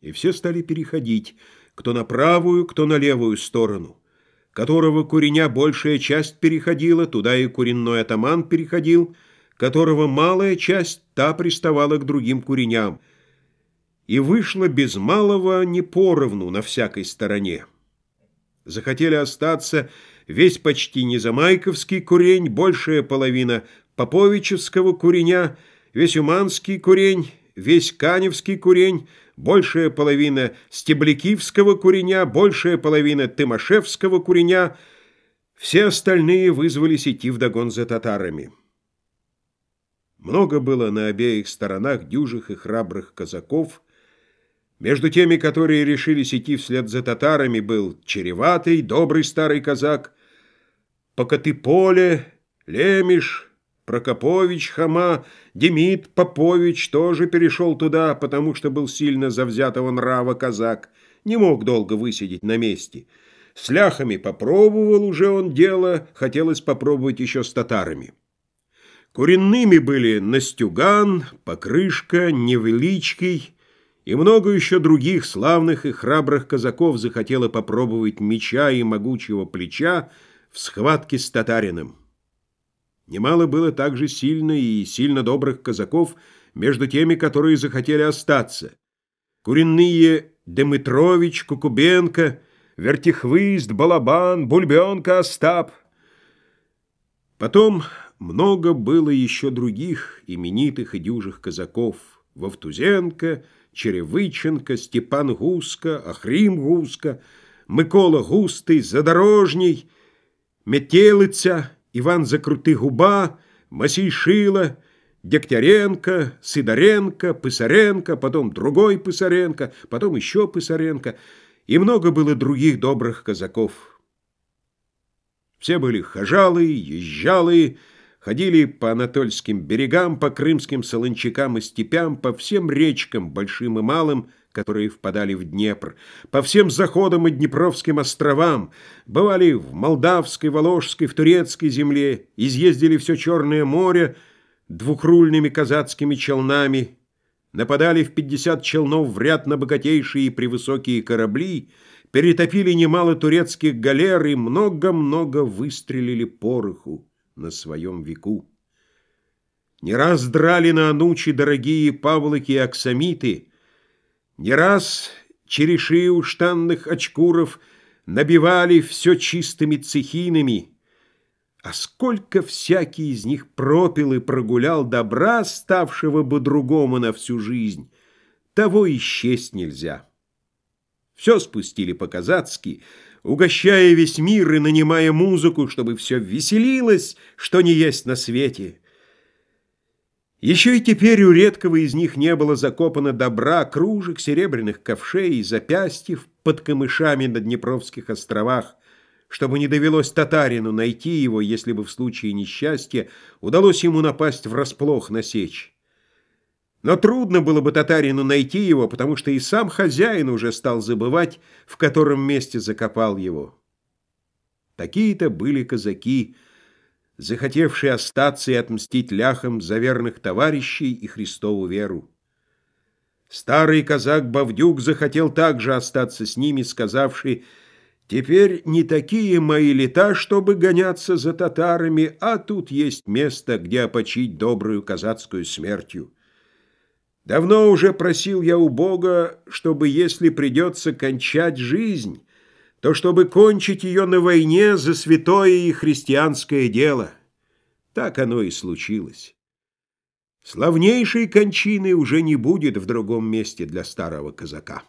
И все стали переходить, кто на правую, кто на левую сторону. Которого куреня большая часть переходила, туда и куренной атаман переходил, которого малая часть, та приставала к другим куреням. И вышло без малого не поровну на всякой стороне. Захотели остаться весь почти незамайковский курень, большая половина поповичевского куреня, весь уманский курень, весь каневский курень, большая половина стеблякивского куреня, большая половина тымошевского куреня, все остальные вызвались идти вдогон за татарами. Много было на обеих сторонах дюжих и храбрых казаков. Между теми, которые решились идти вслед за татарами, был череватый, добрый старый казак, Покатыполе, Лемиш, Прокопович Хама, Демид Попович тоже перешел туда, потому что был сильно завзятого нрава казак, не мог долго высидеть на месте. С ляхами попробовал уже он дело, хотелось попробовать еще с татарами. Куренными были Настюган, Покрышка, Невеличкий и много еще других славных и храбрых казаков захотело попробовать меча и могучего плеча в схватке с татарином. Немало было также сильно и сильно добрых казаков между теми, которые захотели остаться. Куренные Демытрович, Кукубенко, Вертихвыст, Балабан, Бульбенка, Остап. Потом много было еще других именитых и дюжих казаков. Вовтузенко, Черевыченко, Степан Гуска, Ахрим Гуска, Микола Густий, Задорожній, Метелиця, Иван Закрутый Губа, Масей Шила, Дегтяренко, Сидоренко, Пысаренко, потом другой Пысаренко, потом еще Пысаренко, и много было других добрых казаков. Все были хожалые, езжалые, ходили по анатольским берегам, по крымским солончакам и степям, по всем речкам, большим и малым, которые впадали в Днепр, по всем заходам и Днепровским островам, бывали в Молдавской, Воложской, в Турецкой земле, изъездили все Черное море двухрульными казацкими челнами, нападали в пятьдесят челнов в ряд на богатейшие и превысокие корабли, перетопили немало турецких галер и много-много выстрелили пороху на своем веку. Не раз драли на анучи дорогие павлыки и аксамиты — не раз череши у штанных очкуров Набивали все чистыми цехинами, А сколько всякий из них пропил и прогулял Добра, ставшего бы другому на всю жизнь, Того исчесть нельзя. Все спустили по-казацки, Угощая весь мир и нанимая музыку, Чтобы все веселилось, что не есть на свете — еще и теперь у редкого из них не было закопано добра, кружек, серебряных ковшей и запястьев под камышами на Днепровских островах, чтобы не довелось татарину найти его, если бы в случае несчастья удалось ему напасть врасплох на сечь. Но трудно было бы татарину найти его, потому что и сам хозяин уже стал забывать, в котором месте закопал его. Такие-то были казаки — захотевший остаться и отмстить ляхам за верных товарищей и Христову веру. Старый казак Бавдюк захотел также остаться с ними, сказавший, «Теперь не такие мои лета, чтобы гоняться за татарами, а тут есть место, где опочить добрую казацкую смертью. Давно уже просил я у Бога, чтобы, если придется кончать жизнь, то чтобы кончить ее на войне за святое и христианское дело. Так оно и случилось. Славнейшей кончины уже не будет в другом месте для старого казака.